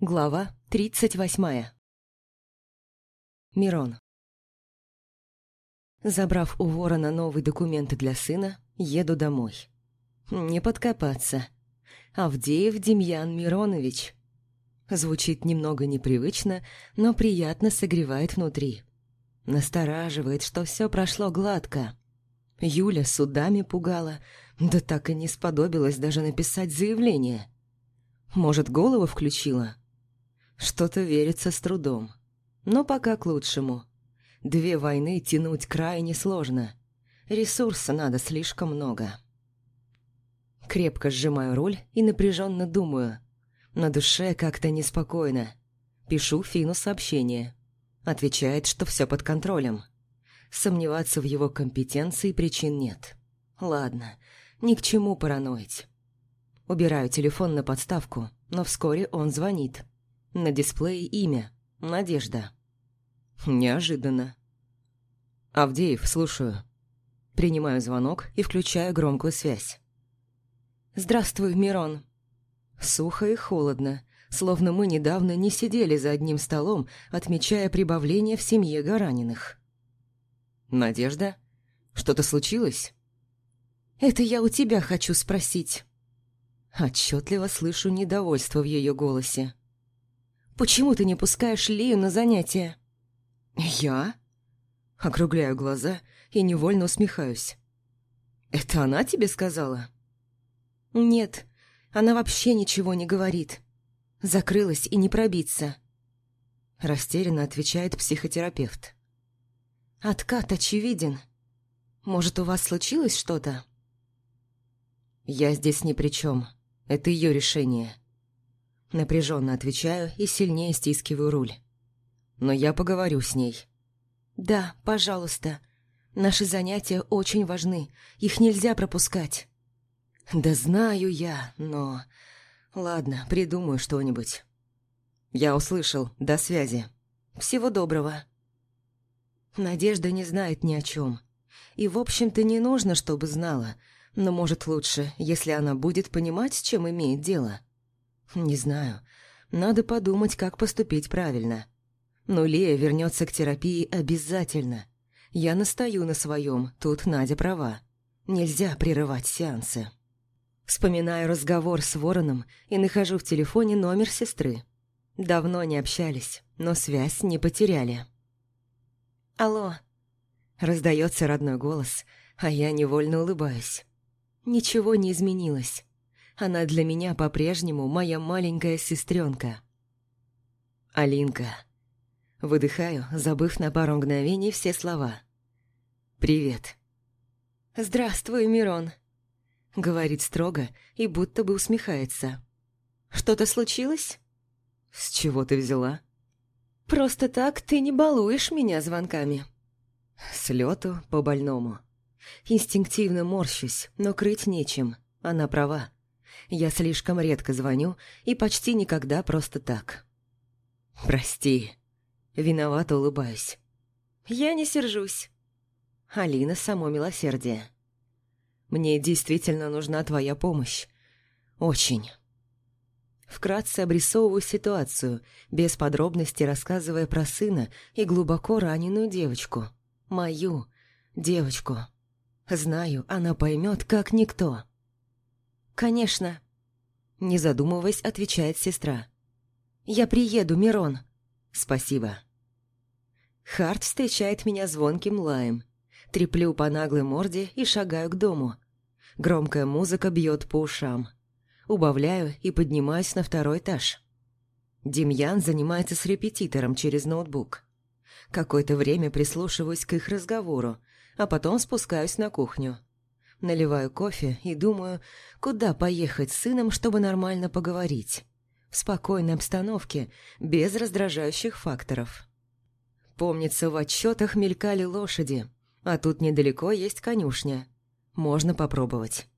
Глава тридцать восьмая. Мирон. Забрав у ворона новые документы для сына, еду домой. Не подкопаться. Авдеев Демьян Миронович. Звучит немного непривычно, но приятно согревает внутри. Настораживает, что все прошло гладко. Юля судами пугала, да так и не сподобилась даже написать заявление. Может, голову включила? Что-то верится с трудом. Но пока к лучшему. Две войны тянуть крайне сложно. Ресурса надо слишком много. Крепко сжимаю руль и напряженно думаю. На душе как-то неспокойно. Пишу Фину сообщение. Отвечает, что все под контролем. Сомневаться в его компетенции причин нет. Ладно, ни к чему параноить. Убираю телефон на подставку, но вскоре он звонит. На дисплее имя. Надежда. Неожиданно. Авдеев, слушаю. Принимаю звонок и включаю громкую связь. «Здравствуй, Мирон». Сухо и холодно, словно мы недавно не сидели за одним столом, отмечая прибавление в семье Гараниных. «Надежда? Что-то случилось?» «Это я у тебя хочу спросить». Отчетливо слышу недовольство в ее голосе. Почему ты не пускаешь Лию на занятия?» «Я?» Округляю глаза и невольно усмехаюсь. «Это она тебе сказала?» «Нет, она вообще ничего не говорит. Закрылась и не пробиться». Растерянно отвечает психотерапевт. «Откат очевиден. Может, у вас случилось что-то?» «Я здесь ни при чем. Это ее решение. Напряженно отвечаю и сильнее стискиваю руль. Но я поговорю с ней. «Да, пожалуйста. Наши занятия очень важны. Их нельзя пропускать». «Да знаю я, но...» «Ладно, придумаю что-нибудь». «Я услышал. До связи. Всего доброго». Надежда не знает ни о чем. И, в общем-то, не нужно, чтобы знала. Но, может, лучше, если она будет понимать, с чем имеет дело. Не знаю. Надо подумать, как поступить правильно. Но Лея вернется к терапии обязательно. Я настаю на своем, тут Надя права. Нельзя прерывать сеансы. Вспоминаю разговор с Вороном и нахожу в телефоне номер сестры. Давно не общались, но связь не потеряли. «Алло!» Раздается родной голос, а я невольно улыбаюсь. Ничего не изменилось. Она для меня по-прежнему моя маленькая сестренка. Алинка. Выдыхаю, забыв на пару мгновений все слова. «Привет». «Здравствуй, Мирон», — говорит строго и будто бы усмехается. «Что-то случилось?» «С чего ты взяла?» «Просто так ты не балуешь меня звонками». С лету по больному. Инстинктивно морщусь, но крыть нечем. Она права. Я слишком редко звоню и почти никогда просто так. «Прости». Виновато улыбаюсь. «Я не сержусь». Алина – само милосердие. «Мне действительно нужна твоя помощь. Очень». Вкратце обрисовываю ситуацию, без подробностей рассказывая про сына и глубоко раненую девочку. Мою девочку. Знаю, она поймет, как никто. «Конечно», — не задумываясь, отвечает сестра. «Я приеду, Мирон». «Спасибо». Харт встречает меня звонким лаем. Треплю по наглой морде и шагаю к дому. Громкая музыка бьет по ушам. Убавляю и поднимаюсь на второй этаж. Демьян занимается с репетитором через ноутбук. Какое-то время прислушиваюсь к их разговору, а потом спускаюсь на кухню. Наливаю кофе и думаю, куда поехать с сыном, чтобы нормально поговорить. В спокойной обстановке, без раздражающих факторов. Помнится, в отчетах мелькали лошади, а тут недалеко есть конюшня. Можно попробовать.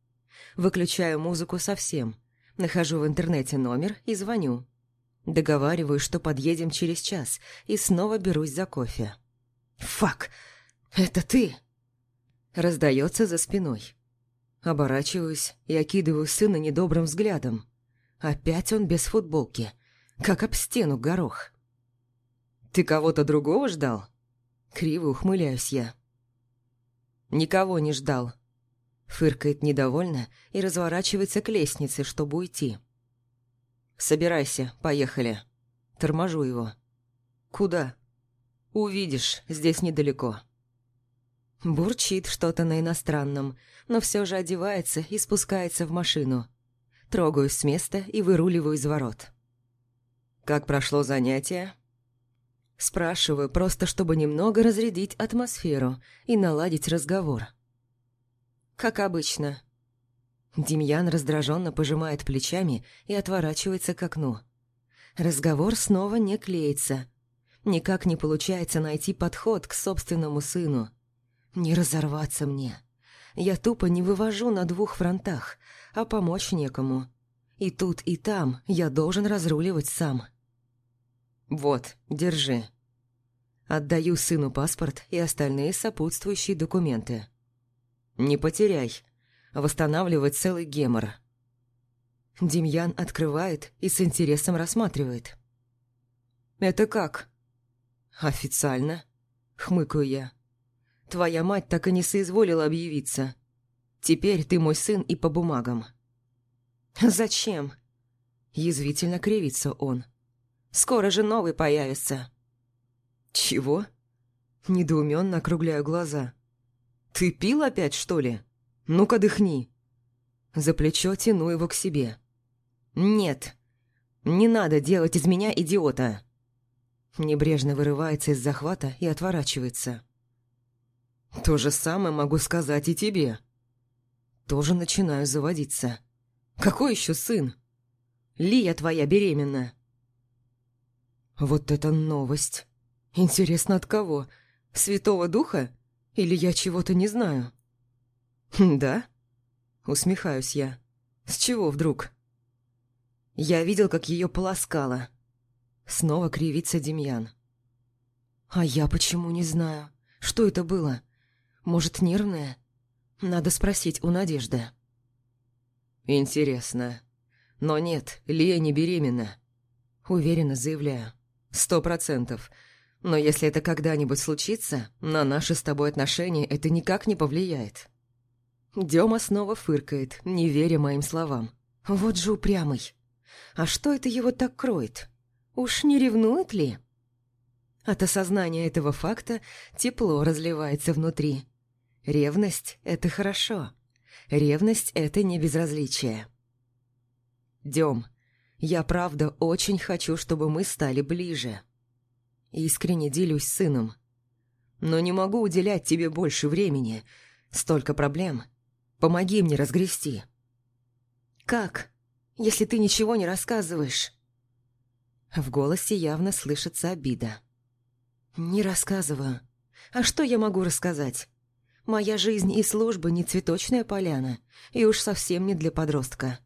Выключаю музыку совсем, нахожу в интернете номер и звоню. Договариваю, что подъедем через час, и снова берусь за кофе. «Фак! Это ты!» Раздается за спиной. Оборачиваюсь и окидываю сына недобрым взглядом. Опять он без футболки. как об стену горох. «Ты кого-то другого ждал?» Криво ухмыляюсь я. «Никого не ждал», — фыркает недовольно и разворачивается к лестнице, чтобы уйти. «Собирайся, поехали». Торможу его. «Куда?» «Увидишь, здесь недалеко». Бурчит что-то на иностранном, но все же одевается и спускается в машину. Трогаюсь с места и выруливаю из ворот. «Как прошло занятие?» Спрашиваю, просто чтобы немного разрядить атмосферу и наладить разговор. «Как обычно». Демьян раздраженно пожимает плечами и отворачивается к окну. Разговор снова не клеится. Никак не получается найти подход к собственному сыну. Не разорваться мне. Я тупо не вывожу на двух фронтах, а помочь некому. И тут, и там я должен разруливать сам. «Вот, держи». Отдаю сыну паспорт и остальные сопутствующие документы. «Не потеряй. Восстанавливать целый гемор». Демьян открывает и с интересом рассматривает. «Это как?» «Официально», — хмыкаю я. «Твоя мать так и не соизволила объявиться. Теперь ты мой сын и по бумагам». «Зачем?» Язвительно кривится он. «Скоро же новый появится». «Чего?» Недоуменно округляю глаза. «Ты пил опять, что ли? Ну-ка дыхни». За плечо тяну его к себе. «Нет, не надо делать из меня идиота!» Небрежно вырывается из захвата и отворачивается. «То же самое могу сказать и тебе». Тоже начинаю заводиться. «Какой еще сын?» «Лия твоя беременна». Вот это новость. Интересно, от кого? Святого Духа? Или я чего-то не знаю? Да? Усмехаюсь я. С чего вдруг? Я видел, как ее полоскало. Снова кривится Демьян. А я почему не знаю? Что это было? Может, нервное? Надо спросить у Надежды. Интересно. Но нет, Лия не беременна. Уверенно заявляю. Сто процентов. Но если это когда-нибудь случится, на наши с тобой отношения это никак не повлияет. Дема снова фыркает, не веря моим словам. Вот же упрямый. А что это его так кроет? Уж не ревнует ли? От осознания этого факта тепло разливается внутри. Ревность — это хорошо. Ревность — это не безразличие. Дем, я правда очень хочу, чтобы мы стали ближе. Искренне делюсь сыном. Но не могу уделять тебе больше времени. Столько проблем. Помоги мне разгрести. Как? Если ты ничего не рассказываешь? В голосе явно слышится обида. Не рассказываю. А что я могу рассказать? Моя жизнь и служба не цветочная поляна, и уж совсем не для подростка.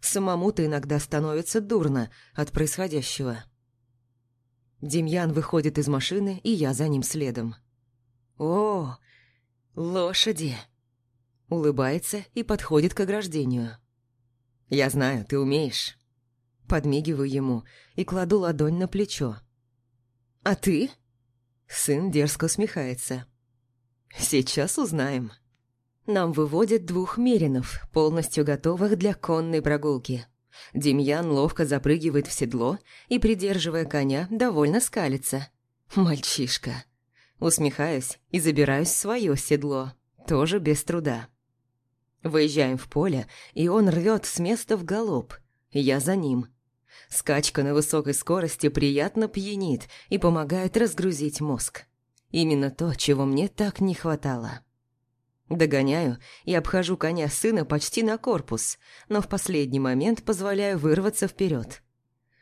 Самому-то иногда становится дурно от происходящего. Демьян выходит из машины, и я за ним следом. «О, лошади!» Улыбается и подходит к ограждению. «Я знаю, ты умеешь». Подмигиваю ему и кладу ладонь на плечо. «А ты?» Сын дерзко усмехается. «Сейчас узнаем». Нам выводят двух меринов, полностью готовых для конной прогулки. Демьян ловко запрыгивает в седло и, придерживая коня, довольно скалится. Мальчишка. Усмехаюсь и забираюсь в свое седло, тоже без труда. Выезжаем в поле, и он рвет с места в галоп. Я за ним. Скачка на высокой скорости приятно пьянит и помогает разгрузить мозг. Именно то, чего мне так не хватало. Догоняю и обхожу коня сына почти на корпус, но в последний момент позволяю вырваться вперед.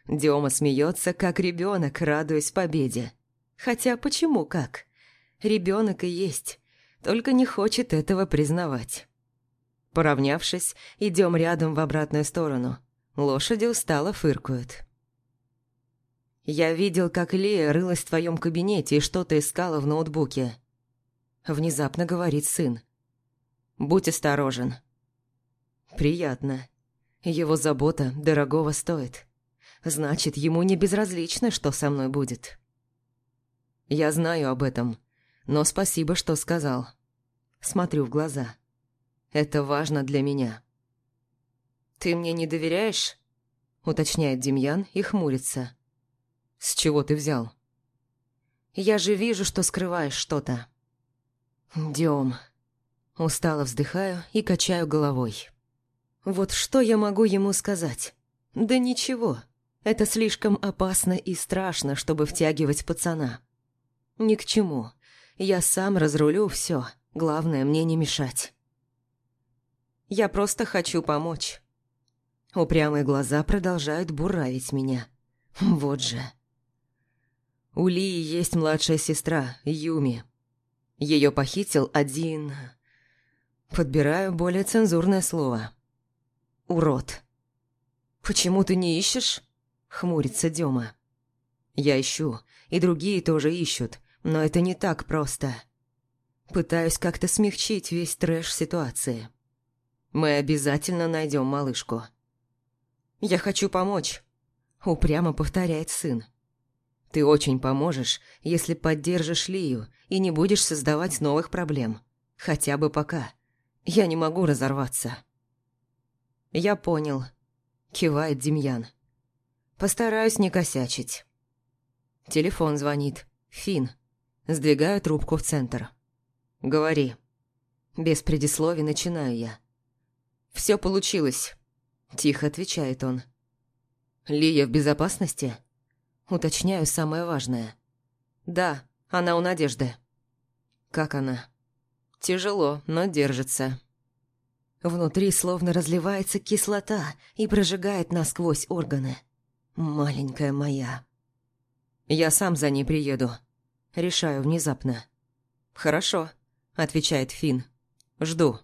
Дема смеется, как ребенок, радуясь победе. Хотя почему как? Ребенок и есть, только не хочет этого признавать. Поравнявшись, идем рядом в обратную сторону. Лошади устало фыркают. «Я видел, как Лия рылась в твоем кабинете и что-то искала в ноутбуке». Внезапно говорит сын. Будь осторожен». «Приятно. Его забота дорогого стоит. Значит, ему не безразлично, что со мной будет. Я знаю об этом, но спасибо, что сказал. Смотрю в глаза. Это важно для меня. «Ты мне не доверяешь?» Уточняет Демьян и хмурится. «С чего ты взял?» «Я же вижу, что скрываешь что-то». «Дем». Устало вздыхаю и качаю головой. «Вот что я могу ему сказать?» «Да ничего. Это слишком опасно и страшно, чтобы втягивать пацана. Ни к чему. Я сам разрулю все. Главное, мне не мешать». «Я просто хочу помочь». Упрямые глаза продолжают буравить меня. Вот же. У Лии есть младшая сестра, Юми. Ее похитил один... Подбираю более цензурное слово. Урод. «Почему ты не ищешь?» — хмурится Дема. «Я ищу, и другие тоже ищут, но это не так просто. Пытаюсь как-то смягчить весь трэш ситуации. Мы обязательно найдем малышку». «Я хочу помочь», — упрямо повторяет сын. «Ты очень поможешь, если поддержишь Лию и не будешь создавать новых проблем. Хотя бы пока. Я не могу разорваться». «Я понял», — кивает Демьян. «Постараюсь не косячить». Телефон звонит. Фин. Сдвигаю трубку в центр. «Говори». Без предисловий начинаю я. «Все получилось. Тихо отвечает он. «Лия в безопасности?» Уточняю самое важное. «Да, она у Надежды». «Как она?» «Тяжело, но держится». Внутри словно разливается кислота и прожигает насквозь органы. Маленькая моя. «Я сам за ней приеду». Решаю внезапно. «Хорошо», — отвечает Финн. «Жду».